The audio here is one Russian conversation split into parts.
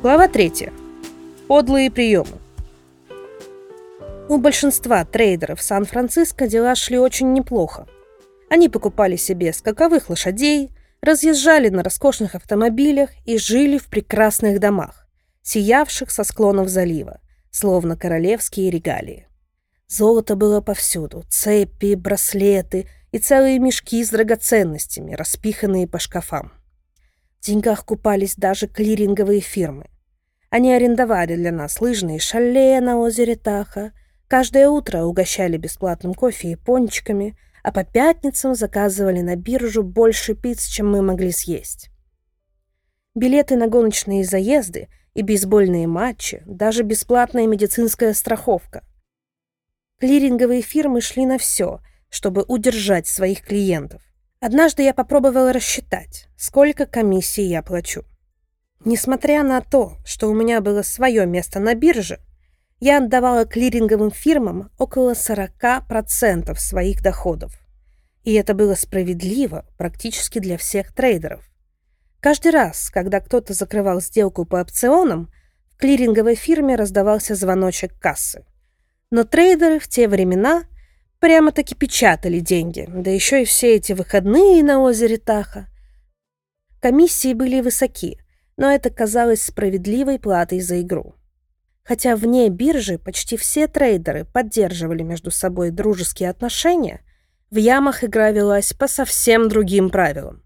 Глава 3. Подлые приемы. У большинства трейдеров Сан-Франциско дела шли очень неплохо. Они покупали себе скаковых лошадей, разъезжали на роскошных автомобилях и жили в прекрасных домах, сиявших со склонов залива, словно королевские регалии. Золото было повсюду, цепи, браслеты и целые мешки с драгоценностями, распиханные по шкафам. В деньгах купались даже клиринговые фирмы. Они арендовали для нас лыжные шале на озере Таха, каждое утро угощали бесплатным кофе и пончиками, а по пятницам заказывали на биржу больше пиц, чем мы могли съесть. Билеты на гоночные заезды и бейсбольные матчи, даже бесплатная медицинская страховка. Клиринговые фирмы шли на все, чтобы удержать своих клиентов. Однажды я попробовала рассчитать, сколько комиссий я плачу. Несмотря на то, что у меня было свое место на бирже, я отдавала клиринговым фирмам около 40% своих доходов. И это было справедливо практически для всех трейдеров. Каждый раз, когда кто-то закрывал сделку по опционам, в клиринговой фирме раздавался звоночек кассы. Но трейдеры в те времена – Прямо-таки печатали деньги, да еще и все эти выходные на озере Таха. Комиссии были высоки, но это казалось справедливой платой за игру. Хотя вне биржи почти все трейдеры поддерживали между собой дружеские отношения, в ямах игра велась по совсем другим правилам.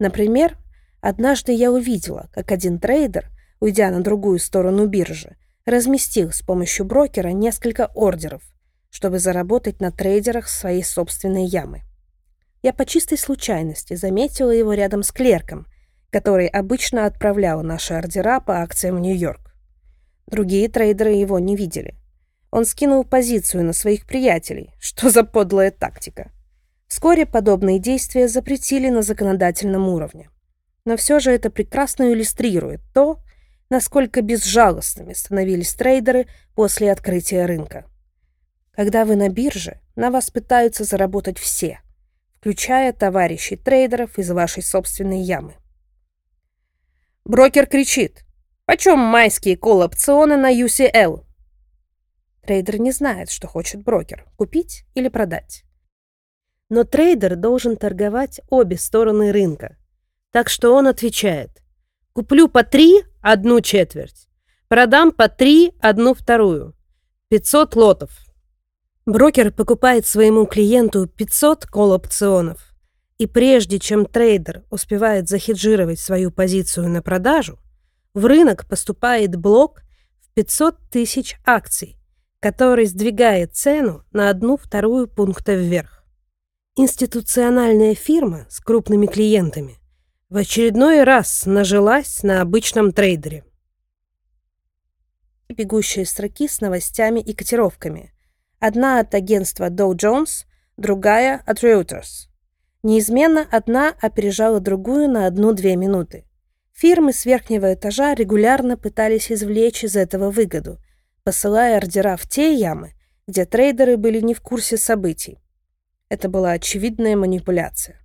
Например, однажды я увидела, как один трейдер, уйдя на другую сторону биржи, разместил с помощью брокера несколько ордеров, чтобы заработать на трейдерах своей собственной ямы. Я по чистой случайности заметила его рядом с клерком, который обычно отправлял наши ордера по акциям в Нью-Йорк. Другие трейдеры его не видели. Он скинул позицию на своих приятелей. Что за подлая тактика? Вскоре подобные действия запретили на законодательном уровне. Но все же это прекрасно иллюстрирует то, насколько безжалостными становились трейдеры после открытия рынка. Когда вы на бирже, на вас пытаются заработать все, включая товарищей трейдеров из вашей собственной ямы. Брокер кричит. Почем майские колл-опционы на UCL? Трейдер не знает, что хочет брокер – купить или продать. Но трейдер должен торговать обе стороны рынка. Так что он отвечает. Куплю по три – одну четверть. Продам по три – одну вторую. 500 лотов. Брокер покупает своему клиенту 500 колл-опционов. И прежде чем трейдер успевает захеджировать свою позицию на продажу, в рынок поступает блок в 500 тысяч акций, который сдвигает цену на одну-вторую пункта вверх. Институциональная фирма с крупными клиентами в очередной раз нажилась на обычном трейдере. Бегущие строки с новостями и котировками – Одна от агентства Dow Jones, другая от Reuters. Неизменно одна опережала другую на одну-две минуты. Фирмы с верхнего этажа регулярно пытались извлечь из этого выгоду, посылая ордера в те ямы, где трейдеры были не в курсе событий. Это была очевидная манипуляция.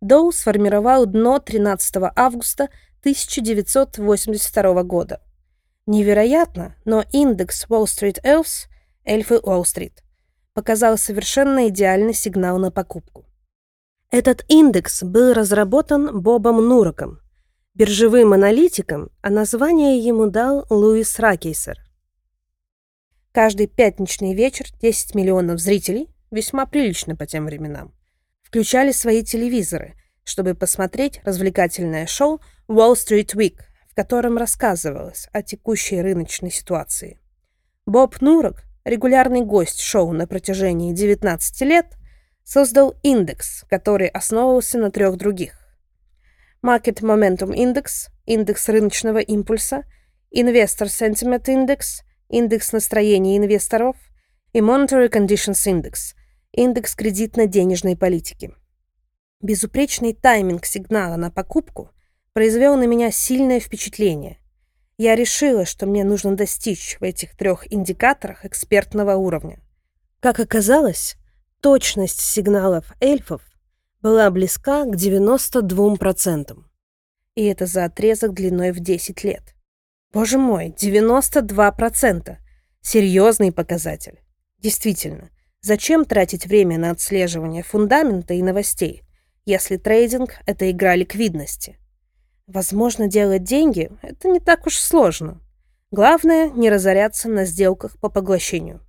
Доу сформировал дно 13 августа 1982 года. Невероятно, но индекс Wall Street Elves эльфы Уолл-стрит, показал совершенно идеальный сигнал на покупку. Этот индекс был разработан Бобом Нуроком, биржевым аналитиком, а название ему дал Луис Ракейсер. Каждый пятничный вечер 10 миллионов зрителей, весьма прилично по тем временам, включали свои телевизоры, чтобы посмотреть развлекательное шоу Wall Street Week, в котором рассказывалось о текущей рыночной ситуации. Боб Нурок регулярный гость шоу на протяжении 19 лет, создал индекс, который основывался на трех других. Market Momentum Index, индекс рыночного импульса, Investor Sentiment Index, индекс настроения инвесторов и Monetary Conditions Index, индекс кредитно-денежной политики. Безупречный тайминг сигнала на покупку произвел на меня сильное впечатление, я решила, что мне нужно достичь в этих трех индикаторах экспертного уровня. Как оказалось, точность сигналов эльфов была близка к 92%. И это за отрезок длиной в 10 лет. Боже мой, 92%. Серьезный показатель. Действительно, зачем тратить время на отслеживание фундамента и новостей, если трейдинг — это игра ликвидности? Возможно, делать деньги — это не так уж сложно. Главное — не разоряться на сделках по поглощению.